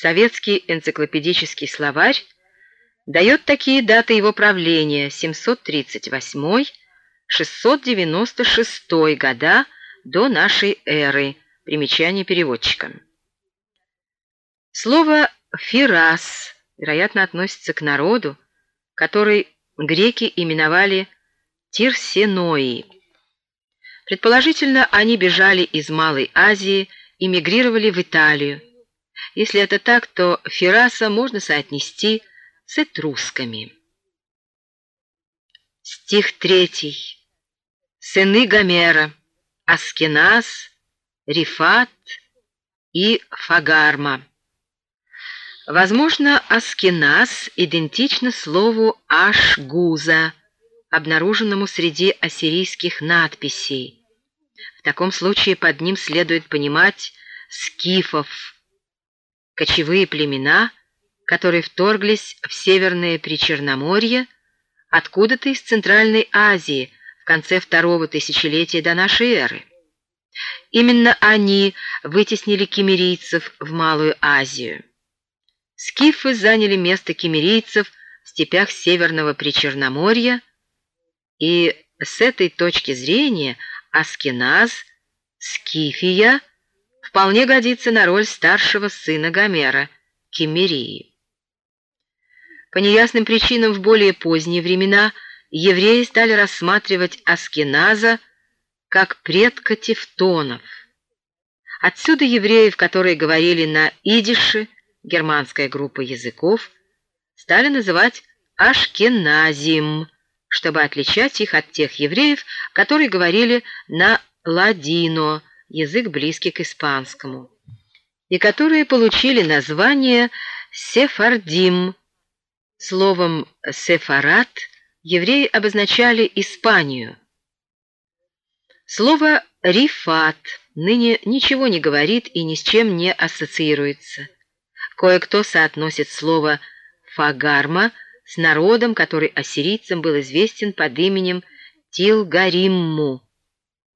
Советский энциклопедический словарь дает такие даты его правления 738-696 года до нашей эры. Примечание переводчика. Слово «фирас» вероятно относится к народу, который греки именовали Тирсенои. Предположительно, они бежали из Малой Азии и мигрировали в Италию. Если это так, то Фираса можно соотнести с этрусками. Стих третий. Сыны Гомера, Аскеназ, Рифат и Фагарма. Возможно, Аскеназ идентично слову Ашгуза, обнаруженному среди ассирийских надписей. В таком случае под ним следует понимать скифов, кочевые племена, которые вторглись в Северное Причерноморье откуда-то из Центральной Азии в конце второго тысячелетия до нашей эры. Именно они вытеснили кемерийцев в Малую Азию. Скифы заняли место кемерийцев в степях Северного Причерноморья, и с этой точки зрения Аскиназ, Скифия вполне годится на роль старшего сына Гомера, Кемерии. По неясным причинам в более поздние времена евреи стали рассматривать Аскиназа как предка тевтонов. Отсюда евреев, которые говорили на идише, германская группа языков, стали называть Ашкеназим, чтобы отличать их от тех евреев, которые говорили на ладино, язык близкий к испанскому, и которые получили название сефардим. Словом «сефарат» евреи обозначали Испанию. Слово «рифат» ныне ничего не говорит и ни с чем не ассоциируется. Кое-кто соотносит слово «фагарма» с народом, который ассирийцам был известен под именем Тилгаримму.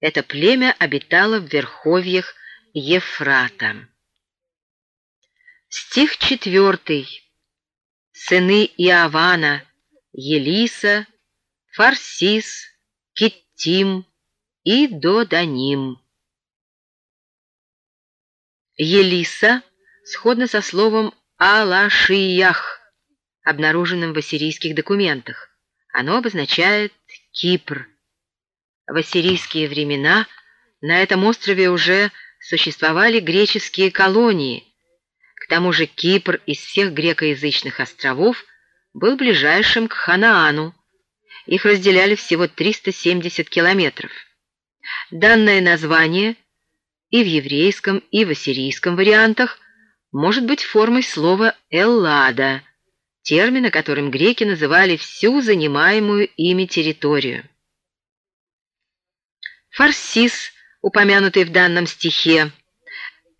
Это племя обитало в верховьях Ефрата. Стих четвертый. Сыны Иавана, Елиса, Фарсис, Киттим и Доданим. Елиса сходно со словом «Алашиях», обнаруженным в ассирийских документах. Оно обозначает Кипр. В ассирийские времена на этом острове уже существовали греческие колонии. К тому же Кипр из всех грекоязычных островов был ближайшим к Ханаану. Их разделяли всего 370 километров. Данное название и в еврейском, и в ассирийском вариантах может быть формой слова «эллада», термина, которым греки называли всю занимаемую ими территорию. Фарсис, упомянутый в данном стихе,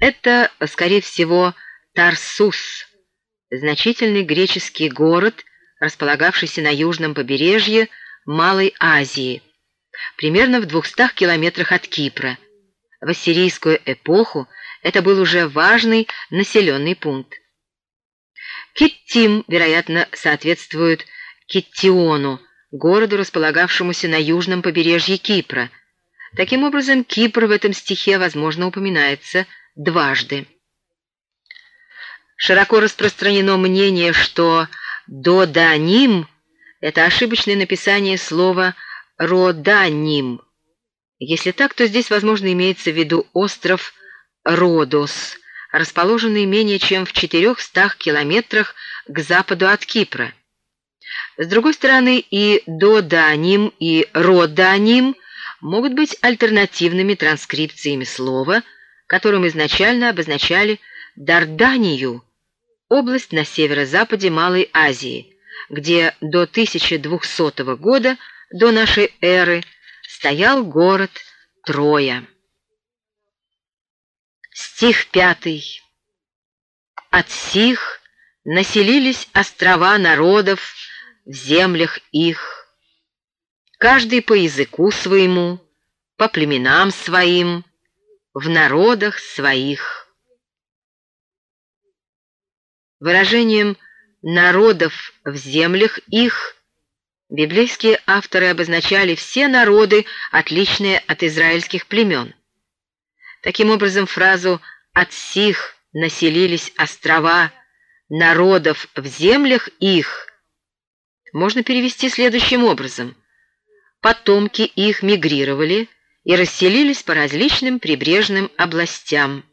это, скорее всего, Тарсус, значительный греческий город, располагавшийся на южном побережье Малой Азии, примерно в 200 километрах от Кипра. В ассирийскую эпоху это был уже важный населенный пункт. Киттим, вероятно, соответствует Киттиону, городу, располагавшемуся на южном побережье Кипра – Таким образом, Кипр в этом стихе, возможно, упоминается дважды. Широко распространено мнение, что «доданим» — это ошибочное написание слова «роданим». Если так, то здесь, возможно, имеется в виду остров Родос, расположенный менее чем в 400 километрах к западу от Кипра. С другой стороны, и «доданим», и «роданим» могут быть альтернативными транскрипциями слова, которым изначально обозначали Дарданию, область на северо-западе Малой Азии, где до 1200 года до нашей эры стоял город Троя. Стих пятый. От сих населились острова народов в землях их, каждый по языку своему, по племенам своим, в народах своих. Выражением «народов в землях их» библейские авторы обозначали все народы, отличные от израильских племен. Таким образом, фразу «от сих населились острова народов в землях их» можно перевести следующим образом. Потомки их мигрировали и расселились по различным прибрежным областям.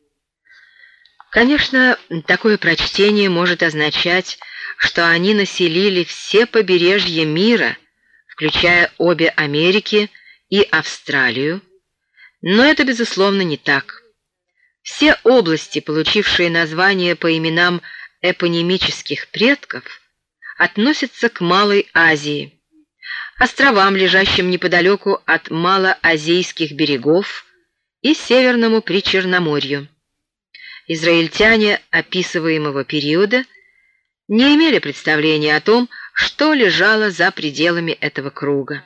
Конечно, такое прочтение может означать, что они населили все побережья мира, включая обе Америки и Австралию, но это, безусловно, не так. Все области, получившие название по именам эпонимических предков, относятся к Малой Азии, островам, лежащим неподалеку от малоазийских берегов и Северному Причерноморью. Израильтяне описываемого периода не имели представления о том, что лежало за пределами этого круга.